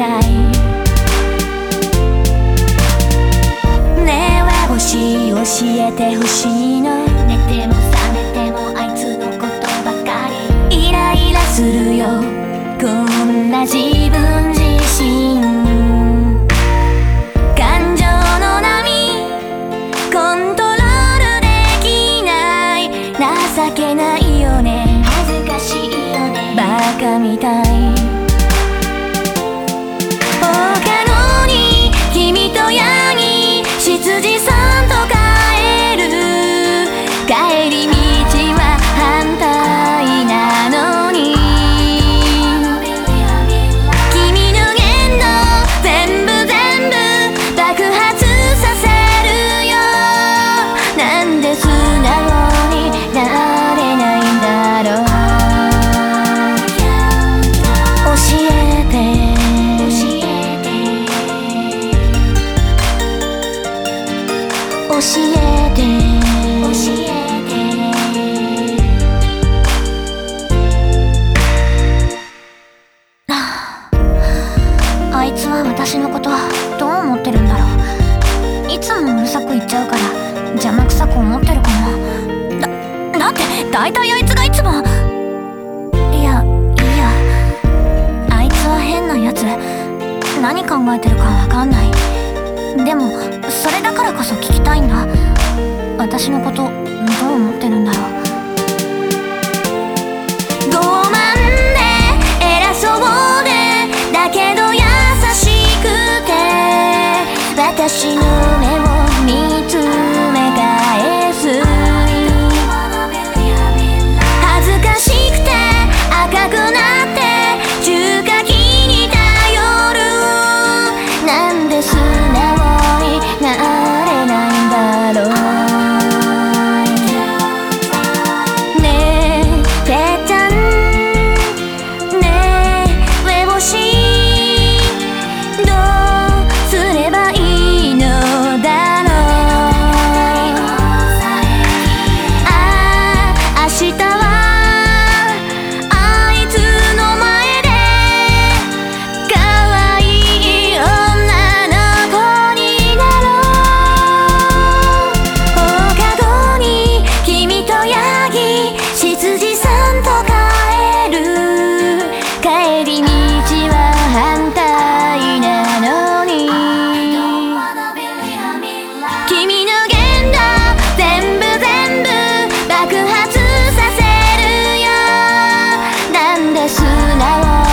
ないねえは星教えてほしいの寝ても覚めてもあいつのことばかりイライラするよ。こんな自分自身感情の波コントロールできない情けないよ。ね恥ずかしいよ。ねバカみたいは私のことどう思ってるんだろう。いつもうるさく言っちゃうから邪魔くさく思ってるかなだだって大体あいつがいつも。いやいいや。あいつは変なやつ何考えてるかわかんない。でもそれだからこそ聞きたいんだ。私のことどう思ってるんだろう。なん